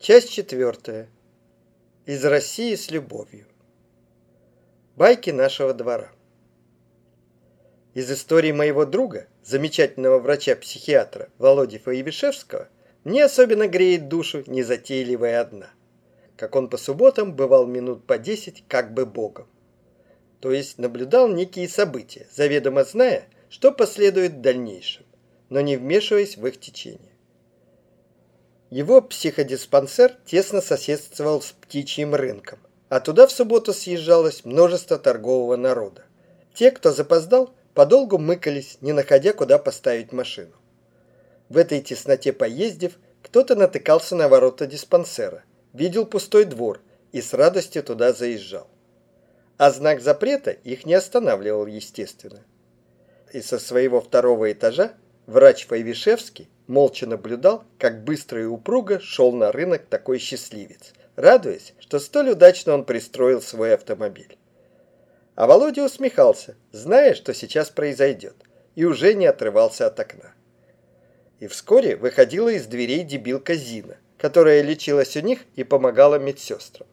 Часть четвертая. Из России с любовью. Байки нашего двора. Из истории моего друга, замечательного врача-психиатра Володи Фаевишевского, мне особенно греет душу незатейливая одна. Как он по субботам бывал минут по десять как бы богом. То есть наблюдал некие события, заведомо зная, что последует в дальнейшем, но не вмешиваясь в их течение. Его психодиспансер тесно соседствовал с птичьим рынком, а туда в субботу съезжалось множество торгового народа. Те, кто запоздал, подолгу мыкались, не находя, куда поставить машину. В этой тесноте поездив, кто-то натыкался на ворота диспансера, видел пустой двор и с радостью туда заезжал. А знак запрета их не останавливал, естественно. И со своего второго этажа врач Файвишевский молча наблюдал, как быстро и упруго шел на рынок такой счастливец, радуясь, что столь удачно он пристроил свой автомобиль. А Володя усмехался, зная, что сейчас произойдет, и уже не отрывался от окна. И вскоре выходила из дверей дебилка Зина, которая лечилась у них и помогала медсестрам.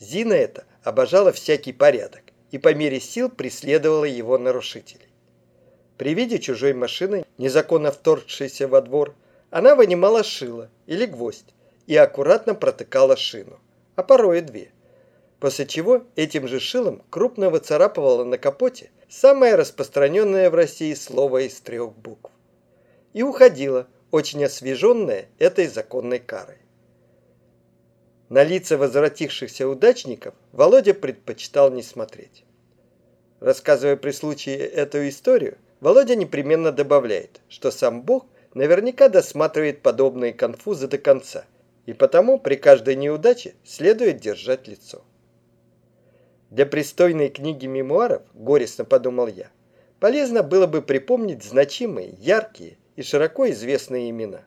Зина эта обожала всякий порядок и по мере сил преследовала его нарушителей. При виде чужой машины, незаконно вторгшейся во двор, она вынимала шило или гвоздь и аккуратно протыкала шину, а порой и две. После чего этим же шилом крупно выцарапывала на капоте самое распространенное в России слово из трех букв. И уходила, очень освеженная этой законной карой. На лица возвратившихся удачников Володя предпочитал не смотреть. Рассказывая при случае эту историю, Володя непременно добавляет, что сам Бог наверняка досматривает подобные конфузы до конца, и потому при каждой неудаче следует держать лицо. Для пристойной книги мемуаров, горестно подумал я, полезно было бы припомнить значимые, яркие и широко известные имена.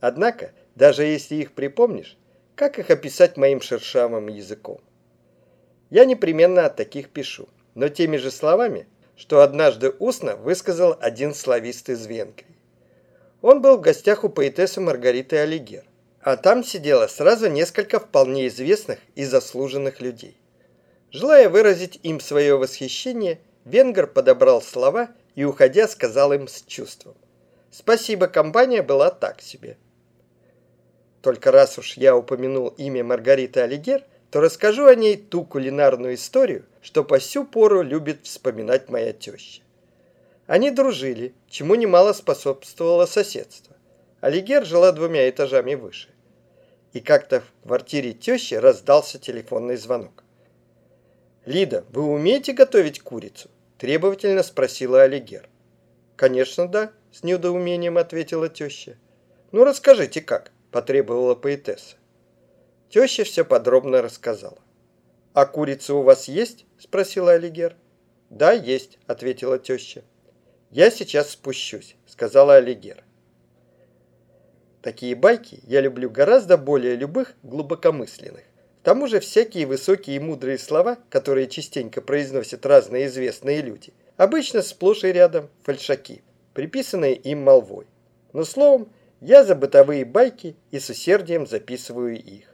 Однако, даже если их припомнишь, как их описать моим шершавым языком? Я непременно от таких пишу, но теми же словами, что однажды устно высказал один славист из Венгрии. Он был в гостях у поэтессы Маргариты Алигер, а там сидело сразу несколько вполне известных и заслуженных людей. Желая выразить им свое восхищение, венгер подобрал слова и, уходя, сказал им с чувством. Спасибо, компания была так себе. Только раз уж я упомянул имя Маргариты Алигер, то расскажу о ней ту кулинарную историю, что по сю пору любит вспоминать моя теща. Они дружили, чему немало способствовало соседство. Алигер жила двумя этажами выше. И как-то в квартире тещи раздался телефонный звонок. «Лида, вы умеете готовить курицу?» – требовательно спросила Алигер. «Конечно, да», – с недоумением ответила теща. «Ну, расскажите, как?» – потребовала поэтесса. Теща все подробно рассказала. «А курица у вас есть?» – спросила Алигер. «Да, есть», – ответила теща. «Я сейчас спущусь», – сказала Алигер. Такие байки я люблю гораздо более любых глубокомысленных. К тому же всякие высокие и мудрые слова, которые частенько произносят разные известные люди, обычно сплошь и рядом фальшаки, приписанные им молвой. Но словом, я за бытовые байки и с усердием записываю их.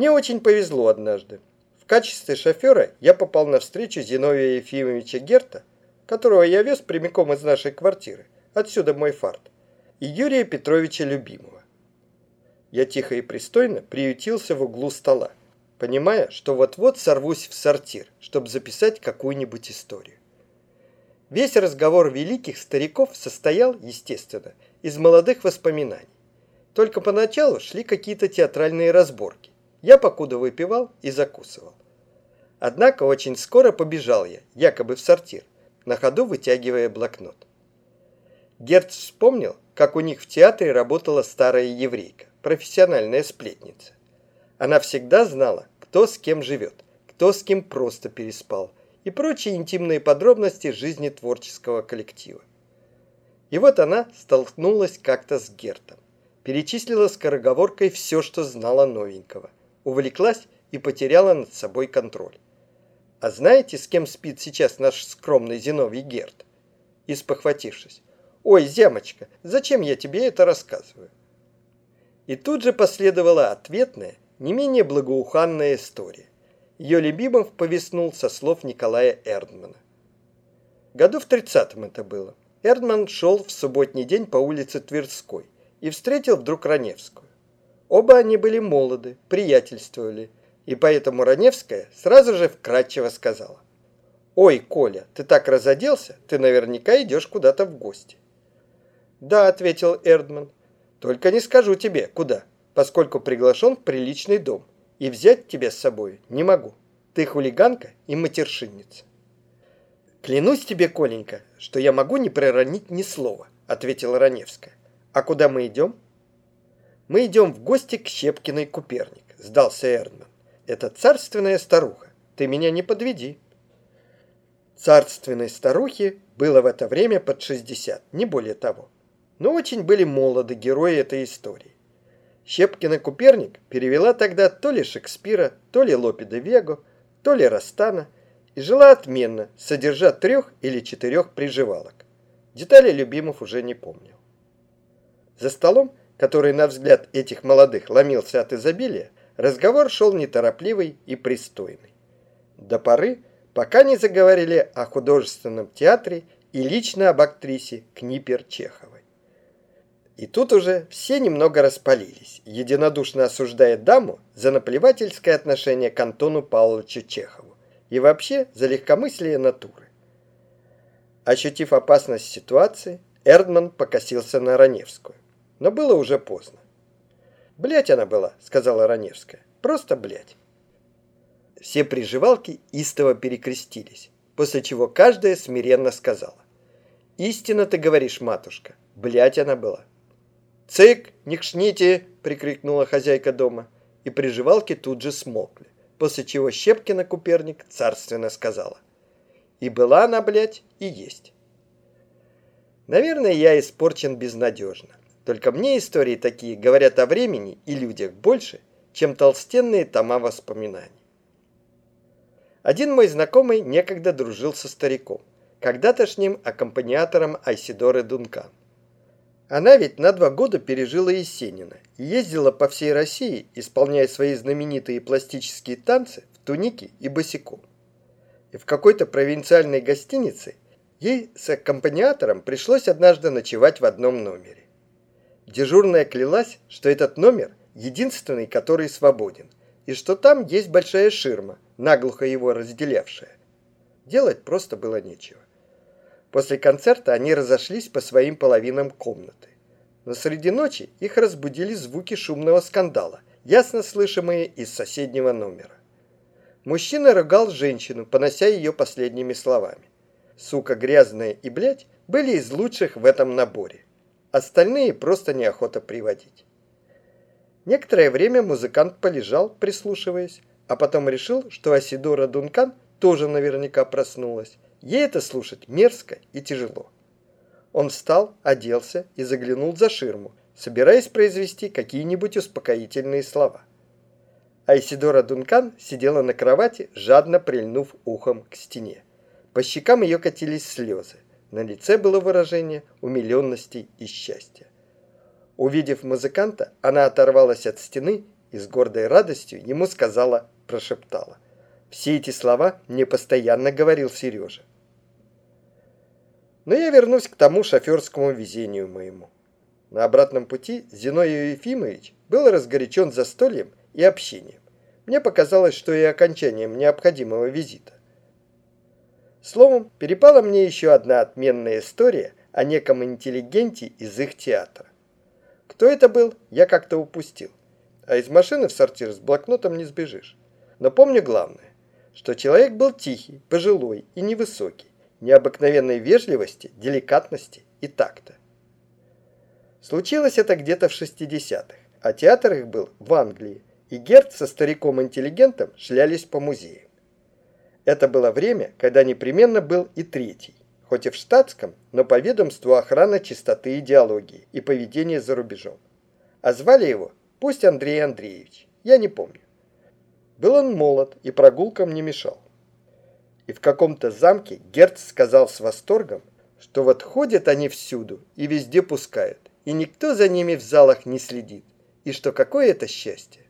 Мне очень повезло однажды. В качестве шофера я попал на встречу Зиновия Ефимовича Герта, которого я вез прямиком из нашей квартиры, отсюда мой фарт, и Юрия Петровича Любимого. Я тихо и пристойно приютился в углу стола, понимая, что вот-вот сорвусь в сортир, чтобы записать какую-нибудь историю. Весь разговор великих стариков состоял, естественно, из молодых воспоминаний. Только поначалу шли какие-то театральные разборки. Я покуда выпивал и закусывал. Однако очень скоро побежал я, якобы в сортир, на ходу вытягивая блокнот. Герц вспомнил, как у них в театре работала старая еврейка, профессиональная сплетница. Она всегда знала, кто с кем живет, кто с кем просто переспал и прочие интимные подробности жизни творческого коллектива. И вот она столкнулась как-то с Гертом, перечислила скороговоркой все, что знала новенького – увлеклась и потеряла над собой контроль. А знаете, с кем спит сейчас наш скромный Зиновий Герд? И спохватившись. Ой, зямочка, зачем я тебе это рассказываю? И тут же последовала ответная, не менее благоуханная история. Ее Любимов повеснул со слов Николая Эрдмана. Году в тридцатом это было. Эрдман шел в субботний день по улице Тверской и встретил вдруг Раневскую. Оба они были молоды, приятельствовали, и поэтому Раневская сразу же вкратчиво сказала. «Ой, Коля, ты так разоделся, ты наверняка идешь куда-то в гости». «Да», — ответил Эрдман, — «только не скажу тебе, куда, поскольку приглашен в приличный дом, и взять тебя с собой не могу. Ты хулиганка и матершинница». «Клянусь тебе, Коленька, что я могу не проронить ни слова», — ответила Раневская. «А куда мы идем?» «Мы идем в гости к Щепкиной Куперник», — сдался Эрдман. «Это царственная старуха. Ты меня не подведи». Царственной старухе было в это время под 60, не более того. Но очень были молоды герои этой истории. Щепкина Куперник перевела тогда то ли Шекспира, то ли Лопе де Вего, то ли Растана — и жила отменно, содержа трех или четырех приживалок. Детали Любимов уже не помнил. За столом, который, на взгляд этих молодых, ломился от изобилия, разговор шел неторопливый и пристойный. До поры, пока не заговорили о художественном театре и лично об актрисе Книпер Чеховой. И тут уже все немного распалились, единодушно осуждая даму за наплевательское отношение к Антону Павловичу Чехову и вообще за легкомыслие натуры. Ощутив опасность ситуации, Эрдман покосился на Раневскую. Но было уже поздно. «Блядь она была», — сказала Раневская. «Просто блядь». Все приживалки истово перекрестились, после чего каждая смиренно сказала. «Истинно ты говоришь, матушка, блядь она была». «Цык, не кшните!» — прикрикнула хозяйка дома, и приживалки тут же смолкли после чего Щепкина Куперник царственно сказала. И была она, блядь, и есть. Наверное, я испорчен безнадежно. Только мне истории такие говорят о времени и людях больше, чем толстенные тома воспоминаний. Один мой знакомый некогда дружил со стариком, когда-тошним аккомпаниатором Айсидоры Дункан. Она ведь на два года пережила Есенина и ездила по всей России, исполняя свои знаменитые пластические танцы в тунике и босиком. И в какой-то провинциальной гостинице ей с аккомпаниатором пришлось однажды ночевать в одном номере. Дежурная клялась, что этот номер единственный, который свободен, и что там есть большая ширма, наглухо его разделявшая. Делать просто было нечего. После концерта они разошлись по своим половинам комнаты. Но среди ночи их разбудили звуки шумного скандала, ясно слышимые из соседнего номера. Мужчина ругал женщину, понося ее последними словами. Сука грязная и блядь были из лучших в этом наборе. Остальные просто неохота приводить. Некоторое время музыкант полежал, прислушиваясь, а потом решил, что Асидора Дункан тоже наверняка проснулась, Ей это слушать мерзко и тяжело. Он встал, оделся и заглянул за ширму, собираясь произвести какие-нибудь успокоительные слова. Айсидора Дункан сидела на кровати, жадно прильнув ухом к стене. По щекам ее катились слезы. На лице было выражение умиленности и счастья. Увидев музыканта, она оторвалась от стены и с гордой радостью ему сказала, прошептала. Все эти слова мне постоянно говорил Сережа. Но я вернусь к тому шоферскому везению моему. На обратном пути Зиной Ефимович был разгорячен застольем и общением. Мне показалось, что и окончанием необходимого визита. Словом, перепала мне еще одна отменная история о неком интеллигенте из их театра. Кто это был, я как-то упустил. А из машины в сортир с блокнотом не сбежишь. Но помню главное, что человек был тихий, пожилой и невысокий необыкновенной вежливости, деликатности и такта. Случилось это где-то в 60-х, а театр их был в Англии, и Герд со стариком-интеллигентом шлялись по музеям. Это было время, когда непременно был и третий, хоть и в штатском, но по ведомству охраны чистоты идеологии и поведения за рубежом. А звали его, пусть Андрей Андреевич, я не помню. Был он молод и прогулкам не мешал и в каком-то замке Герц сказал с восторгом, что вот ходят они всюду и везде пускают, и никто за ними в залах не следит, и что какое это счастье.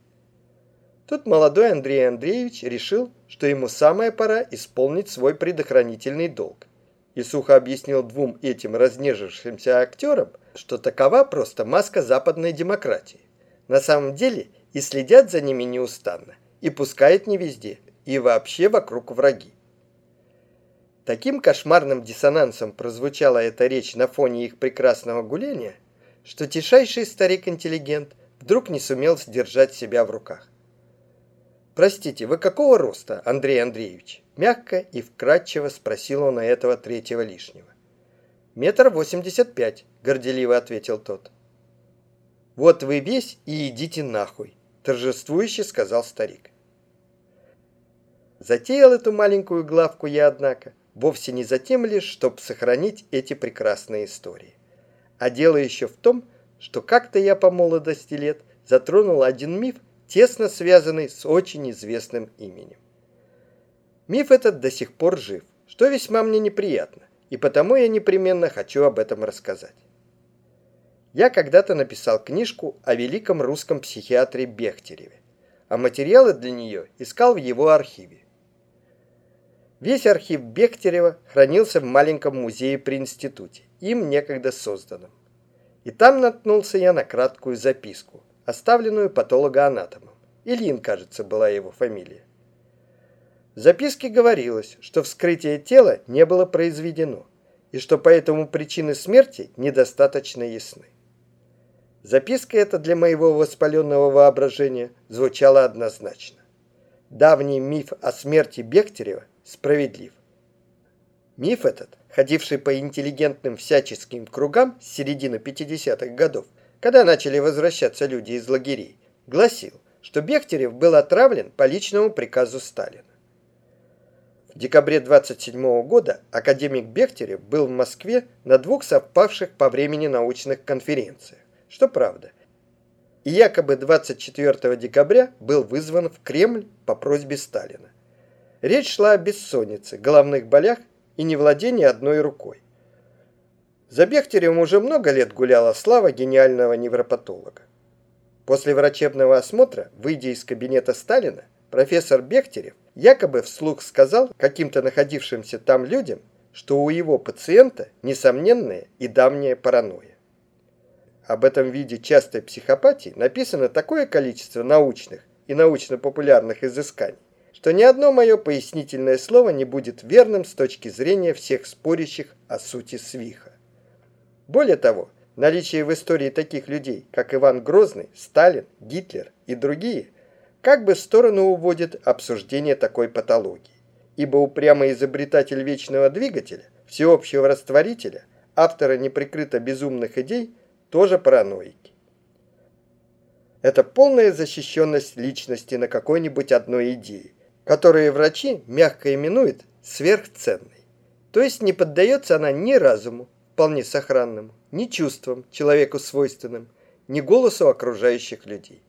Тут молодой Андрей Андреевич решил, что ему самая пора исполнить свой предохранительный долг. И сухо объяснил двум этим разнежившимся актерам, что такова просто маска западной демократии. На самом деле и следят за ними неустанно, и пускают не везде, и вообще вокруг враги. Таким кошмарным диссонансом прозвучала эта речь на фоне их прекрасного гуляния, что тишайший старик-интеллигент вдруг не сумел сдержать себя в руках. «Простите, вы какого роста, Андрей Андреевич?» Мягко и вкратчиво спросил он этого третьего лишнего. «Метр восемьдесят пять», — горделиво ответил тот. «Вот вы весь и идите нахуй», — торжествующе сказал старик. Затеял эту маленькую главку я, однако, вовсе не за тем лишь, чтобы сохранить эти прекрасные истории. А дело еще в том, что как-то я по молодости лет затронул один миф, тесно связанный с очень известным именем. Миф этот до сих пор жив, что весьма мне неприятно, и потому я непременно хочу об этом рассказать. Я когда-то написал книжку о великом русском психиатре Бехтереве, а материалы для нее искал в его архиве. Весь архив Бехтерева хранился в маленьком музее при институте, им некогда созданном. И там наткнулся я на краткую записку, оставленную патологоанатомом. Ильин, кажется, была его фамилия. В записке говорилось, что вскрытие тела не было произведено, и что поэтому причины смерти недостаточно ясны. Записка эта для моего воспаленного воображения звучала однозначно. Давний миф о смерти Бехтерева справедлив. Миф этот, ходивший по интеллигентным всяческим кругам с середины 50-х годов, когда начали возвращаться люди из лагерей, гласил, что Бехтерев был отравлен по личному приказу Сталина. В декабре 27 года академик Бехтерев был в Москве на двух совпавших по времени научных конференциях, что правда. И якобы 24 декабря был вызван в Кремль по просьбе Сталина. Речь шла о бессоннице, головных болях и невладении одной рукой. За Бехтеревым уже много лет гуляла слава гениального невропатолога. После врачебного осмотра, выйдя из кабинета Сталина, профессор Бехтерев якобы вслух сказал каким-то находившимся там людям, что у его пациента несомненная и давняя паранойя. Об этом виде частой психопатии написано такое количество научных и научно-популярных изысканий, что ни одно мое пояснительное слово не будет верным с точки зрения всех спорящих о сути свиха. Более того, наличие в истории таких людей, как Иван Грозный, Сталин, Гитлер и другие – как бы в сторону уводит обсуждение такой патологии. Ибо упрямый изобретатель вечного двигателя, всеобщего растворителя, автора неприкрыто безумных идей, тоже параноики. Это полная защищенность личности на какой-нибудь одной идее, которую врачи мягко именуют сверхценной. То есть не поддается она ни разуму, вполне сохранному, ни чувствам, человеку свойственным, ни голосу окружающих людей.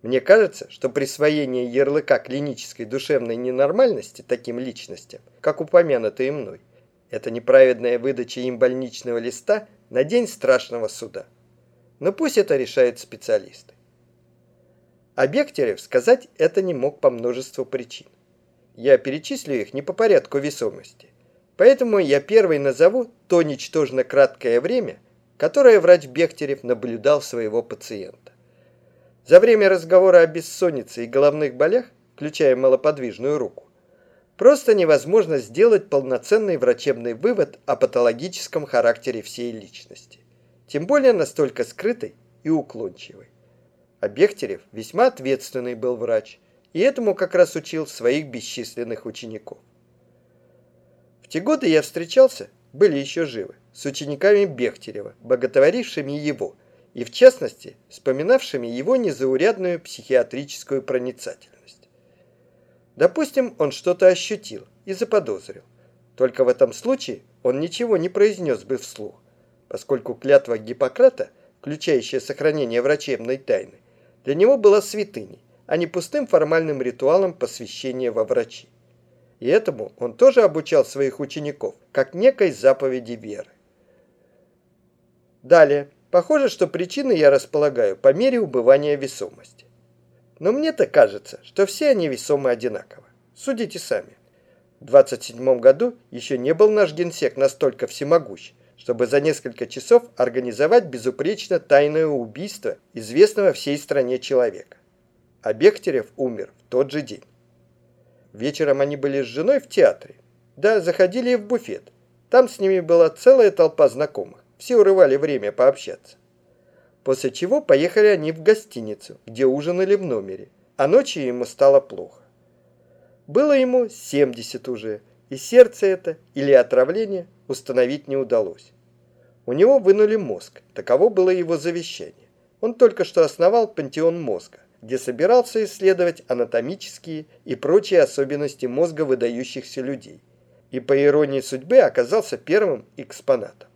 Мне кажется, что присвоение ярлыка клинической душевной ненормальности таким личностям, как упомянутые мной, это неправедная выдача им больничного листа на день страшного суда. Но пусть это решают специалисты. А Бехтерев сказать это не мог по множеству причин. Я перечислю их не по порядку весомости. Поэтому я первый назову то ничтожно краткое время, которое врач Бехтерев наблюдал своего пациента. За время разговора о бессоннице и головных болях, включая малоподвижную руку, просто невозможно сделать полноценный врачебный вывод о патологическом характере всей личности. Тем более настолько скрытой и уклончивой. А Бехтерев весьма ответственный был врач, и этому как раз учил своих бесчисленных учеников. В те годы я встречался, были еще живы, с учениками Бехтерева, боготворившими его – и в частности вспоминавшими его незаурядную психиатрическую проницательность. Допустим, он что-то ощутил и заподозрил. Только в этом случае он ничего не произнес бы вслух, поскольку клятва Гиппократа, включающая сохранение врачебной тайны, для него была святыней, а не пустым формальным ритуалом посвящения во врачи. И этому он тоже обучал своих учеников, как некой заповеди веры. Далее, Похоже, что причины я располагаю по мере убывания весомости. Но мне-то кажется, что все они весомы одинаково. Судите сами. В 27 году еще не был наш генсек настолько всемогущ, чтобы за несколько часов организовать безупречно тайное убийство известного всей стране человека. А Бехтерев умер в тот же день. Вечером они были с женой в театре. Да, заходили и в буфет. Там с ними была целая толпа знакомых. Все урывали время пообщаться. После чего поехали они в гостиницу, где ужинали в номере, а ночью ему стало плохо. Было ему 70 уже, и сердце это или отравление установить не удалось. У него вынули мозг, таково было его завещание. Он только что основал пантеон мозга, где собирался исследовать анатомические и прочие особенности мозга выдающихся людей. И по иронии судьбы оказался первым экспонатом.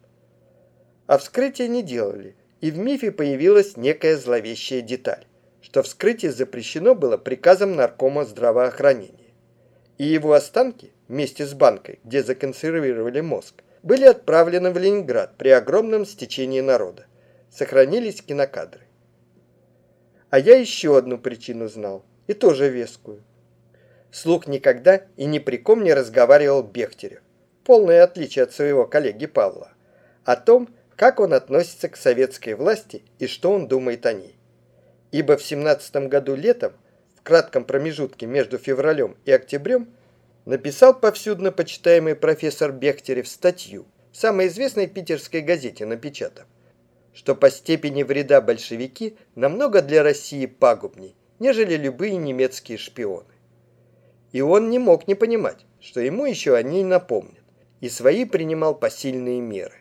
А вскрытие не делали, и в мифе появилась некая зловещая деталь, что вскрытие запрещено было приказом наркома здравоохранения. И его останки, вместе с банкой, где законсервировали мозг, были отправлены в Ленинград при огромном стечении народа. Сохранились кинокадры. А я еще одну причину знал, и тоже вескую. Слух никогда и ни при ком не разговаривал Бехтерев, полное отличие от своего коллеги Павла, о том, как он относится к советской власти и что он думает о ней. Ибо в 17 году летом, в кратком промежутке между февралем и октябрем, написал повсюдно почитаемый профессор Бехтерев статью в самой известной питерской газете напечатав, что по степени вреда большевики намного для России пагубней, нежели любые немецкие шпионы. И он не мог не понимать, что ему еще о ней напомнят, и свои принимал посильные меры.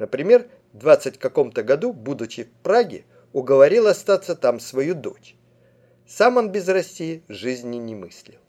Например, в 20 каком-то году, будучи в Праге, уговорил остаться там свою дочь. Сам он без России жизни не мыслил.